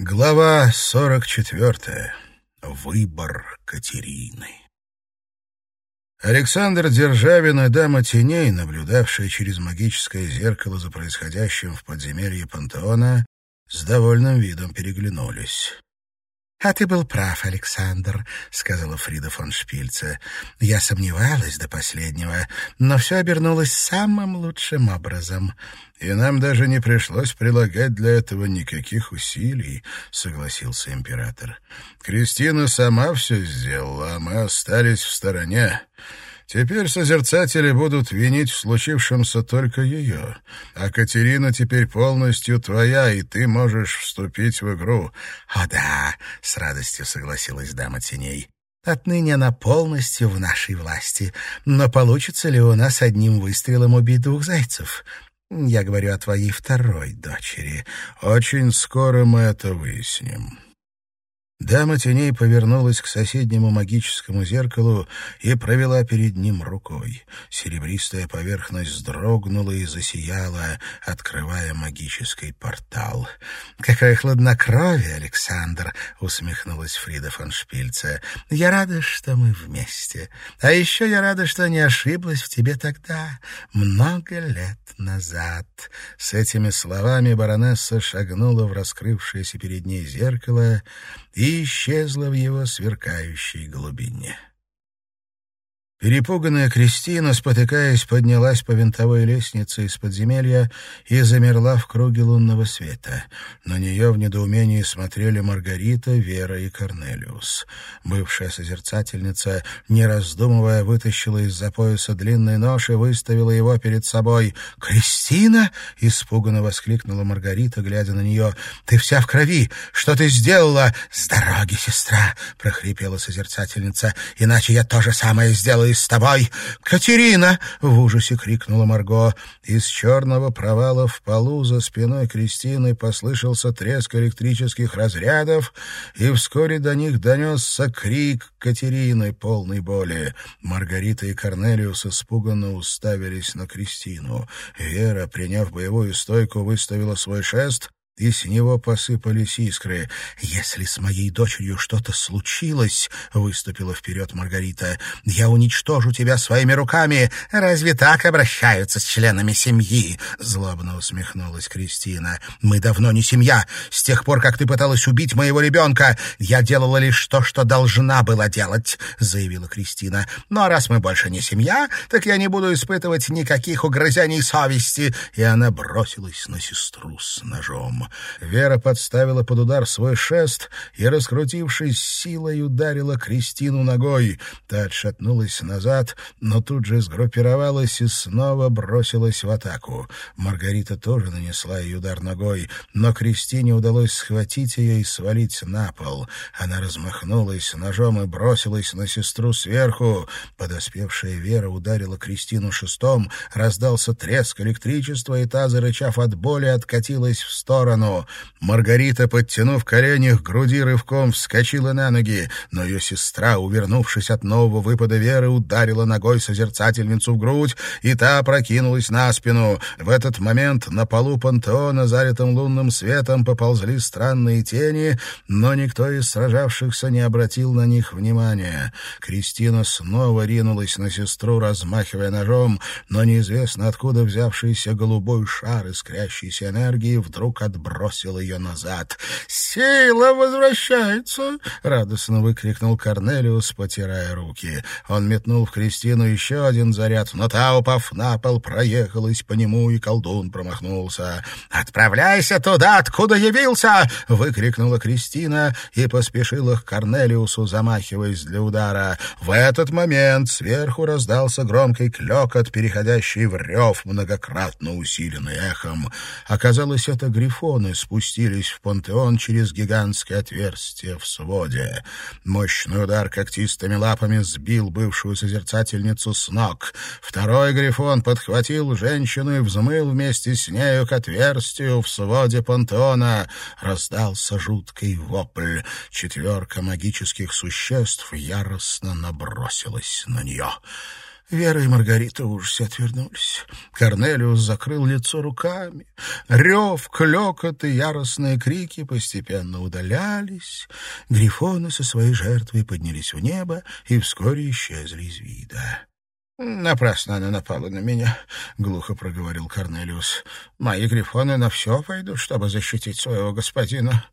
Глава 44. Выбор Катерины. Александр Державин и дама теней, наблюдавшая через магическое зеркало за происходящим в подземелье пантеона, с довольным видом переглянулись. «А ты был прав, Александр», — сказала Фрида фон Шпильце. «Я сомневалась до последнего, но все обернулось самым лучшим образом». «И нам даже не пришлось прилагать для этого никаких усилий», — согласился император. «Кристина сама все сделала, а мы остались в стороне». Теперь созерцатели будут винить в случившемся только ее. А Катерина теперь полностью твоя, и ты можешь вступить в игру. — О да, — с радостью согласилась дама теней. Отныне она полностью в нашей власти. Но получится ли у нас одним выстрелом убить двух зайцев? Я говорю о твоей второй дочери. Очень скоро мы это выясним. Дама теней повернулась к соседнему магическому зеркалу и провела перед ним рукой. Серебристая поверхность вздрогнула и засияла, открывая магический портал. «Какое хладнокровие, Александр!» — усмехнулась Фрида фон Шпильце. «Я рада, что мы вместе. А еще я рада, что не ошиблась в тебе тогда, много лет назад». С этими словами баронесса шагнула в раскрывшееся перед ней зеркало и исчезла в его сверкающей глубине. Перепуганная Кристина, спотыкаясь, поднялась по винтовой лестнице из подземелья и замерла в круге лунного света. На нее в недоумении смотрели Маргарита, Вера и Корнелиус. Бывшая созерцательница, не раздумывая, вытащила из-за пояса длинный нож и выставила его перед собой. «Кристина!» — испуганно воскликнула Маргарита, глядя на нее. «Ты вся в крови! Что ты сделала?» «С дороги, сестра!» — прохрипела созерцательница. «Иначе я то же самое сделаю с тобой!» «Катерина!» — в ужасе крикнула Марго. Из черного провала в полу за спиной Кристины послышался треск электрических разрядов, и вскоре до них донесся крик Катерины, полной боли. Маргарита и Корнелиус испуганно уставились на Кристину. Вера, приняв боевую стойку, выставила свой шест, и с него посыпались искры. «Если с моей дочерью что-то случилось», — выступила вперед Маргарита, — «я уничтожу тебя своими руками. Разве так обращаются с членами семьи?» — злобно усмехнулась Кристина. «Мы давно не семья. С тех пор, как ты пыталась убить моего ребенка, я делала лишь то, что должна была делать», — заявила Кристина. «Ну а раз мы больше не семья, так я не буду испытывать никаких угрызений совести». И она бросилась на сестру с ножом. Вера подставила под удар свой шест и, раскрутившись силой, ударила Кристину ногой. Та отшатнулась назад, но тут же сгруппировалась и снова бросилась в атаку. Маргарита тоже нанесла ей удар ногой, но Кристине удалось схватить ее и свалить на пол. Она размахнулась ножом и бросилась на сестру сверху. Подоспевшая Вера ударила Кристину шестом, раздался треск электричества, и та, зарычав от боли, откатилась в сторону сторону. Маргарита, подтянув колени к груди, рывком вскочила на ноги, но ее сестра, увернувшись от нового выпада Веры, ударила ногой созерцательницу в грудь, и та прокинулась на спину. В этот момент на полу пантеона, залитым лунным светом, поползли странные тени, но никто из сражавшихся не обратил на них внимания. Кристина снова ринулась на сестру, размахивая ножом, но неизвестно откуда взявшийся голубой шар искрящейся энергии вдруг отбросил отбросил ее назад. «Сила возвращается!» — радостно выкрикнул Корнелиус, потирая руки. Он метнул в Кристину еще один заряд, но та, упав на пол, проехалась по нему, и колдун промахнулся. «Отправляйся туда, откуда явился!» — выкрикнула Кристина и поспешила к Корнелиусу, замахиваясь для удара. В этот момент сверху раздался громкий клекот, переходящий в рев, многократно усиленный эхом. Оказалось, это грифон драконы спустились в пантеон через гигантское отверстие в своде. Мощный удар когтистыми лапами сбил бывшую созерцательницу с ног. Второй грифон подхватил женщину и взмыл вместе с нею к отверстию в своде пантеона. Раздался жуткий вопль. Четверка магических существ яростно набросилась на нее. Вера и Маргарита в ужасе отвернулись. Корнелиус закрыл лицо руками. Рев, клекот и яростные крики постепенно удалялись. Грифоны со своей жертвой поднялись в небо и вскоре исчезли из вида. «Напрасно она напала на меня», — глухо проговорил Корнелиус. «Мои грифоны на все пойдут, чтобы защитить своего господина.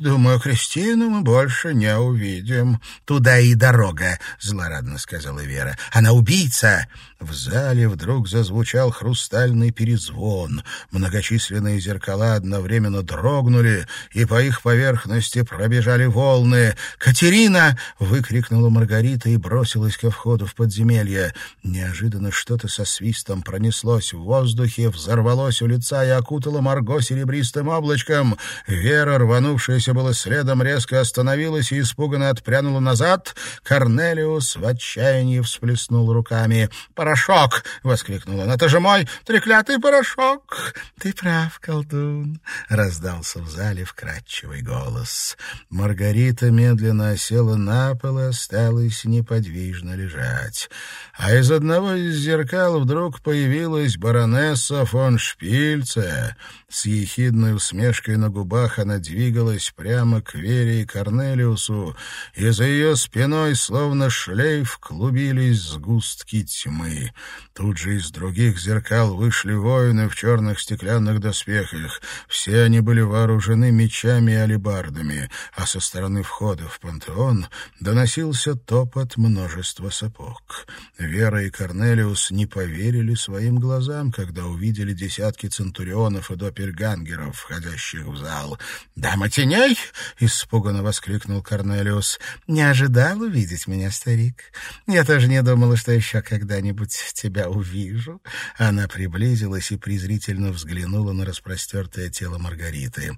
«Думаю, Кристину мы больше не увидим». «Туда и дорога», — злорадно сказала Вера. «Она убийца!» В зале вдруг зазвучал хрустальный перезвон. Многочисленные зеркала одновременно дрогнули, и по их поверхности пробежали волны. «Катерина!» — выкрикнула Маргарита и бросилась ко входу в подземелье. Неожиданно что-то со свистом пронеслось в воздухе, взорвалось у лица и окутало Марго серебристым облачком. Вера рванула Рванувшаяся было следом резко остановилась и испуганно отпрянула назад. Корнелиус в отчаянии всплеснул руками. «Порошок!» — воскликнул он. «Это же мой треклятый порошок!» «Ты прав, колдун!» — раздался в зале вкрадчивый голос. Маргарита медленно осела на пол и осталась неподвижно лежать. А из одного из зеркал вдруг появилась баронесса фон Шпильце. С ехидной усмешкой на губах она двигалась прямо к Вере и Корнелиусу, и за ее спиной, словно шлейф, клубились сгустки тьмы. Тут же из других зеркал вышли воины в черных стеклянных доспехах. Все они были вооружены мечами и алебардами, а со стороны входа в пантеон доносился топот множества сапог. Вера и Корнелиус не поверили своим глазам, когда увидели десятки центурионов и доп доппельгангеров, входящих в зал. «Дама теней!» — испуганно воскликнул Корнелиус. «Не ожидал увидеть меня, старик. Я тоже не думала, что еще когда-нибудь тебя увижу». Она приблизилась и презрительно взглянула на распростертое тело Маргариты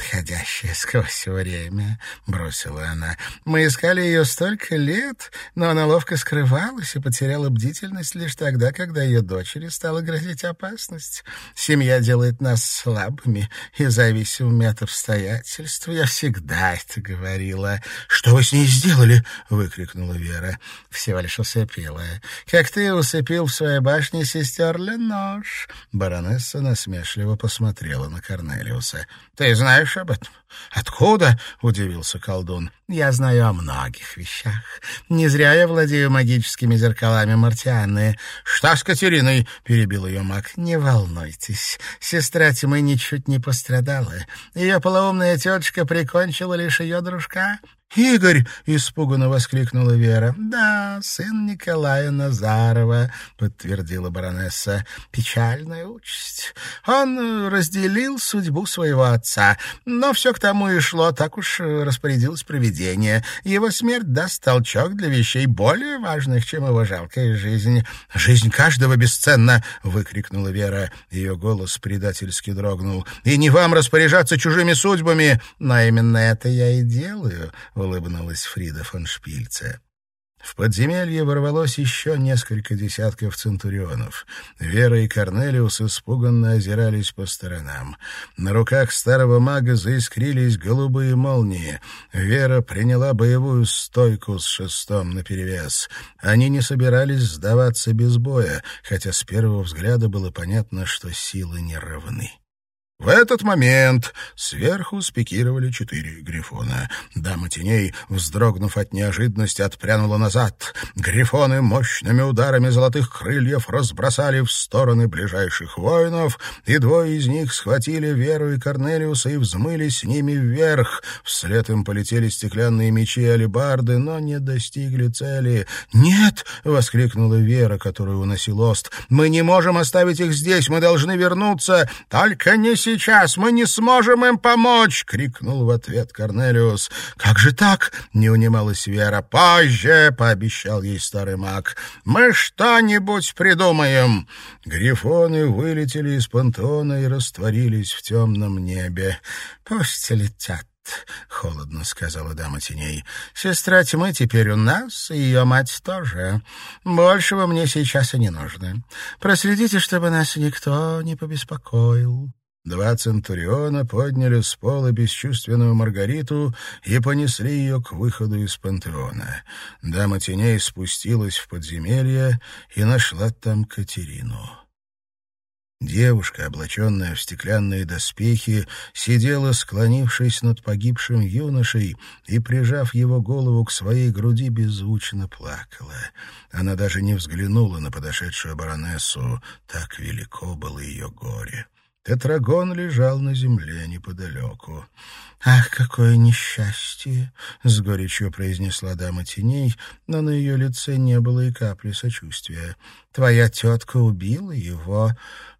ходящая сквозь время», — бросила она. «Мы искали ее столько лет, но она ловко скрывалась и потеряла бдительность лишь тогда, когда ее дочери стала грозить опасность. Семья делает нас слабыми и зависимыми от обстоятельств. Я всегда это говорила». «Что вы с ней сделали?» — выкрикнула Вера. «Всего лишь усыпила. Как ты усыпил в своей башне сестер Ленош». Баронесса насмешливо посмотрела на Корнелиуса. «Ты знаешь, знаешь об этом? Откуда? удивился колдун. Я знаю о многих вещах. Не зря я владею магическими зеркалами Мартианы. Что с Катериной? перебил ее маг. Не волнуйтесь, сестра тьмы ничуть не пострадала. Ее полоумная тетушка прикончила лишь ее дружка. «Игорь!» — испуганно воскликнула Вера. «Да, сын Николая Назарова», — подтвердила баронесса. «Печальная участь. Он разделил судьбу своего отца, но все к тому и шло, так уж распорядилось провидение. Его смерть даст толчок для вещей более важных, чем его жалкая жизнь». «Жизнь каждого бесценна!» — выкрикнула Вера. Ее голос предательски дрогнул. «И не вам распоряжаться чужими судьбами!» «Но именно это я и делаю», улыбнулась Фрида фон Шпильце. В подземелье ворвалось еще несколько десятков центурионов. Вера и Корнелиус испуганно озирались по сторонам. На руках старого мага заискрились голубые молнии. Вера приняла боевую стойку с шестом наперевес. Они не собирались сдаваться без боя, хотя с первого взгляда было понятно, что силы не равны. В этот момент сверху спикировали четыре грифона. Дама теней, вздрогнув от неожиданности, отпрянула назад. Грифоны мощными ударами золотых крыльев разбросали в стороны ближайших воинов, и двое из них схватили Веру и Корнелиуса и взмыли с ними вверх. Вслед им полетели стеклянные мечи и алебарды, но не достигли цели. «Нет!» — воскликнула Вера, которую уносил Ост. «Мы не можем оставить их здесь, мы должны вернуться! Только не сейчас, мы не сможем им помочь!» — крикнул в ответ Корнелиус. «Как же так?» — не унималась Вера. «Позже!» — пообещал ей старый маг. «Мы что-нибудь придумаем!» Грифоны вылетели из пантеона и растворились в темном небе. «Пусть летят!» — холодно сказала дама теней. «Сестра тьмы теперь у нас, и ее мать тоже. Большего мне сейчас и не нужно. Проследите, чтобы нас никто не побеспокоил». Два центуриона подняли с пола бесчувственную Маргариту и понесли ее к выходу из пантеона. Дама теней спустилась в подземелье и нашла там Катерину. Девушка, облаченная в стеклянные доспехи, сидела, склонившись над погибшим юношей и, прижав его голову к своей груди, беззвучно плакала. Она даже не взглянула на подошедшую баронессу, так велико было ее горе. Тетрагон лежал на земле неподалеку. «Ах, какое несчастье!» — с горечью произнесла дама теней, но на ее лице не было и капли сочувствия. «Твоя тетка убила его,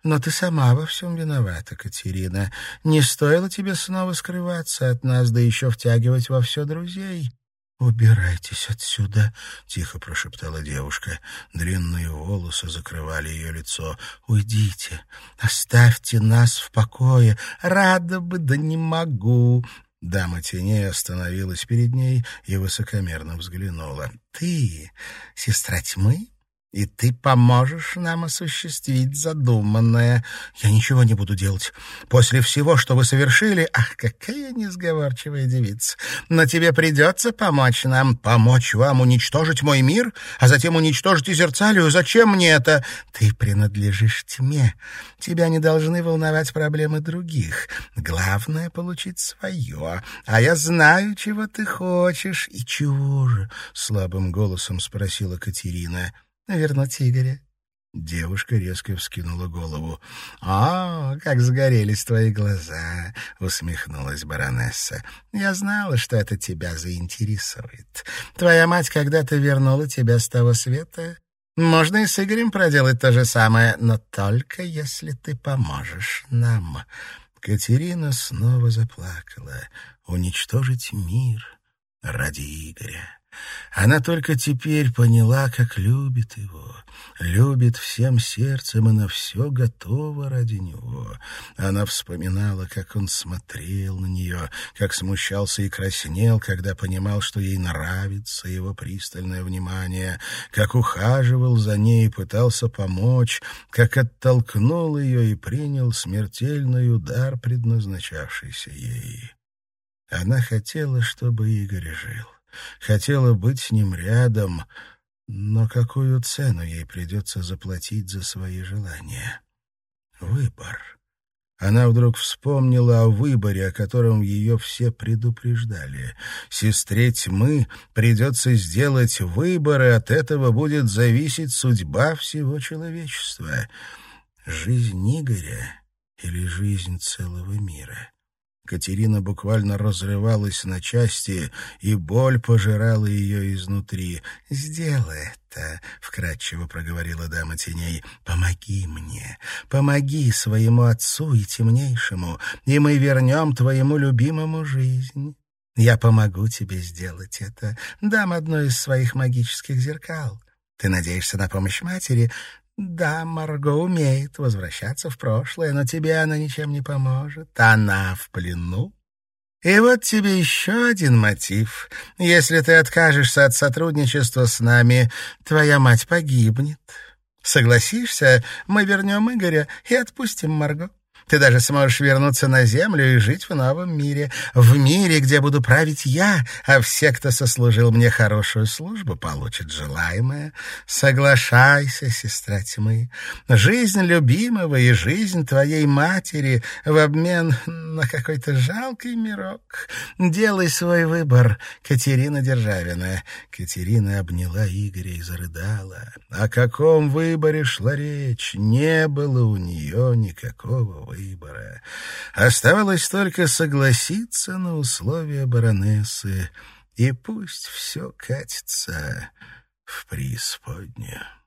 но ты сама во всем виновата, Катерина. Не стоило тебе снова скрываться от нас, да еще втягивать во все друзей. «Убирайтесь отсюда», — тихо прошептала девушка. Длинные волосы закрывали ее лицо. «Уйдите, оставьте нас в покое. Рада бы, да не могу». Дама теней остановилась перед ней и высокомерно взглянула. «Ты, сестра тьмы?» И ты поможешь нам осуществить задуманное. Я ничего не буду делать. После всего, что вы совершили... Ах, какая несговорчивая девица! Но тебе придется помочь нам. Помочь вам уничтожить мой мир, а затем уничтожить Изерцалию? Зачем мне это? Ты принадлежишь тьме. Тебя не должны волновать проблемы других. Главное — получить свое. А я знаю, чего ты хочешь. И чего же? — слабым голосом спросила Катерина. — вернуть Игоря. Девушка резко вскинула голову. «О, как загорелись твои глаза!» — усмехнулась баронесса. «Я знала, что это тебя заинтересует. Твоя мать когда-то вернула тебя с того света. Можно и с Игорем проделать то же самое, но только если ты поможешь нам». Катерина снова заплакала. «Уничтожить мир ради Игоря». Она только теперь поняла, как любит его, любит всем сердцем и на все готова ради него. Она вспоминала, как он смотрел на нее, как смущался и краснел, когда понимал, что ей нравится его пристальное внимание, как ухаживал за ней и пытался помочь, как оттолкнул ее и принял смертельный удар, предназначавшийся ей. Она хотела, чтобы Игорь жил хотела быть с ним рядом, но какую цену ей придется заплатить за свои желания? Выбор. Она вдруг вспомнила о выборе, о котором ее все предупреждали. Сестре тьмы придется сделать выбор, и от этого будет зависеть судьба всего человечества. Жизнь Игоря или жизнь целого мира? Катерина буквально разрывалась на части, и боль пожирала ее изнутри. «Сделай это», — вкратчиво проговорила дама теней. «Помоги мне, помоги своему отцу и темнейшему, и мы вернем твоему любимому жизнь». Я помогу тебе сделать это. Дам одно из своих магических зеркал. Ты надеешься на помощь матери? Да, Марго умеет возвращаться в прошлое, но тебе она ничем не поможет. Она в плену. И вот тебе еще один мотив. Если ты откажешься от сотрудничества с нами, твоя мать погибнет. Согласишься, мы вернем Игоря и отпустим Марго. Ты даже сможешь вернуться на землю и жить в новом мире. В мире, где буду править я, а все, кто сослужил мне хорошую службу, получат желаемое. Соглашайся, сестра тьмы. Жизнь любимого и жизнь твоей матери в обмен на какой-то жалкий мирок. Делай свой выбор, Катерина Державина. Катерина обняла Игоря и зарыдала. О каком выборе шла речь? Не было у нее никакого выбора выбора. Оставалось только согласиться на условия баронессы, и пусть все катится в преисподнюю.